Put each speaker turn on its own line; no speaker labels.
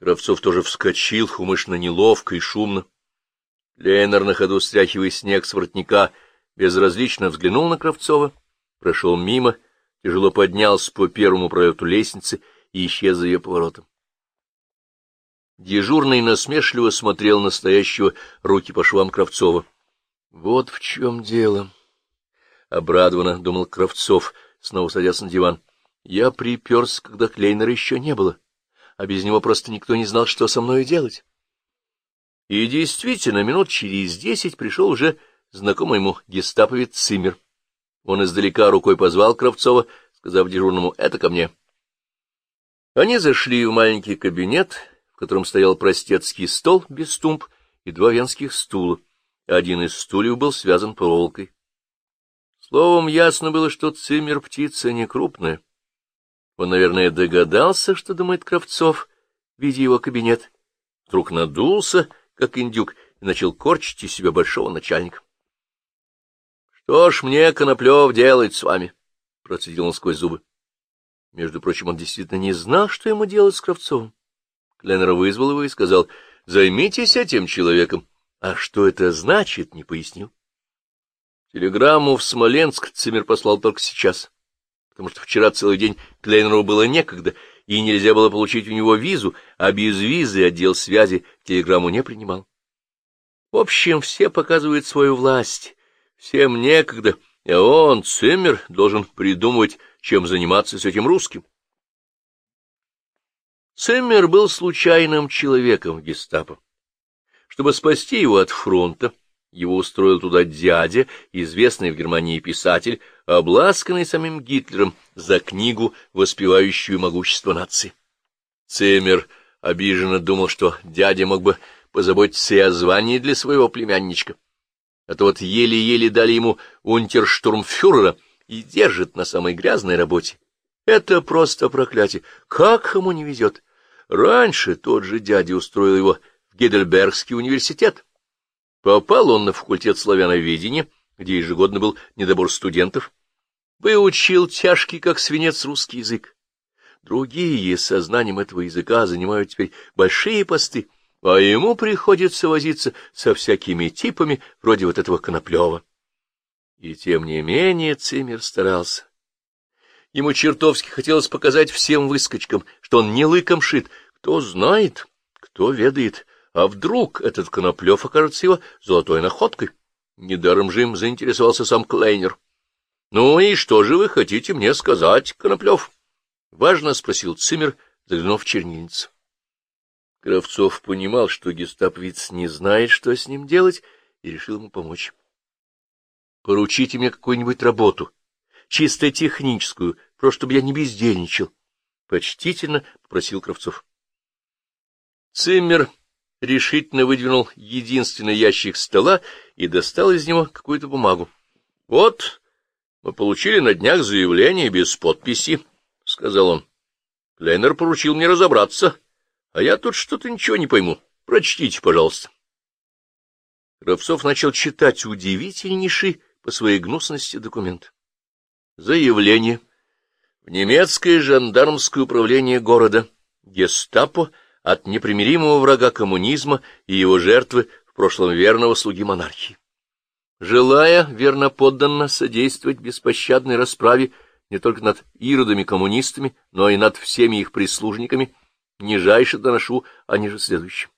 Кравцов тоже вскочил, умышленно неловко и шумно. Лейнер, на ходу стряхивая снег с воротника, безразлично взглянул на Кравцова, прошел мимо, тяжело поднялся по первому пролету лестницы и исчез за ее поворотом. Дежурный насмешливо смотрел на стоящего руки по швам Кравцова. — Вот в чем дело. — обрадованно думал Кравцов, снова садясь на диван. — Я приперся, когда Клейнера еще не было. — а без него просто никто не знал, что со мной делать. И действительно, минут через десять пришел уже знакомый ему гестаповец Циммер. Он издалека рукой позвал Кравцова, сказав дежурному «это ко мне». Они зашли в маленький кабинет, в котором стоял простецкий стол без тумб и два венских стула. Один из стульев был связан проволокой. Словом, ясно было, что Циммер птица не крупная. Он, наверное, догадался, что думает Кравцов, видя его кабинет. Вдруг надулся, как индюк, и начал корчить из себя большого начальника. — Что ж мне, Коноплев, делать с вами? — процедил он сквозь зубы. Между прочим, он действительно не знал, что ему делать с Кравцовым. Кленнер вызвал его и сказал, — Займитесь этим человеком. А что это значит, не пояснил. Телеграмму в Смоленск Цимер послал только сейчас потому что вчера целый день Клейнеру было некогда, и нельзя было получить у него визу, а без визы отдел связи телеграмму не принимал. В общем, все показывают свою власть, всем некогда, а он, Циммер, должен придумывать, чем заниматься с этим русским. Циммер был случайным человеком гестапо. Чтобы спасти его от фронта, его устроил туда дядя, известный в Германии писатель, обласканный самим Гитлером за книгу, воспевающую могущество нации. Цемер обиженно думал, что дядя мог бы позаботиться и о звании для своего племянничка. А то вот еле-еле дали ему унтерштурмфюрера и держит на самой грязной работе. Это просто проклятие. Как ему не везет? Раньше тот же дядя устроил его в Гейдельбергский университет. Попал он на факультет славяноведения, где ежегодно был недобор студентов. Выучил тяжкий, как свинец, русский язык. Другие с знанием этого языка занимают теперь большие посты, а ему приходится возиться со всякими типами, вроде вот этого Коноплева. И тем не менее Цимер старался. Ему чертовски хотелось показать всем выскочкам, что он не лыком шит. Кто знает, кто ведает, а вдруг этот Коноплев окажется его золотой находкой? Недаром же им заинтересовался сам Клейнер. — Ну и что же вы хотите мне сказать, Коноплев? — важно спросил Цимер, заглянув в чернильницу. Кравцов понимал, что гестаповец не знает, что с ним делать, и решил ему помочь. — Поручите мне какую-нибудь работу, чисто техническую, просто чтобы я не бездельничал. — почтительно попросил Кравцов. Циммер решительно выдвинул единственный ящик стола и достал из него какую-то бумагу. — Вот, мы получили на днях заявление без подписи, — сказал он. Клейнер поручил мне разобраться, а я тут что-то ничего не пойму. Прочтите, пожалуйста. Кравцов начал читать удивительнейший по своей гнусности документ. Заявление. В немецкое жандармское управление города. Гестапо от непримиримого врага коммунизма и его жертвы, в прошлом верного слуги монархии. Желая верноподданно содействовать беспощадной расправе не только над иродами-коммунистами, но и над всеми их прислужниками, нижайше доношу о ниже следующем.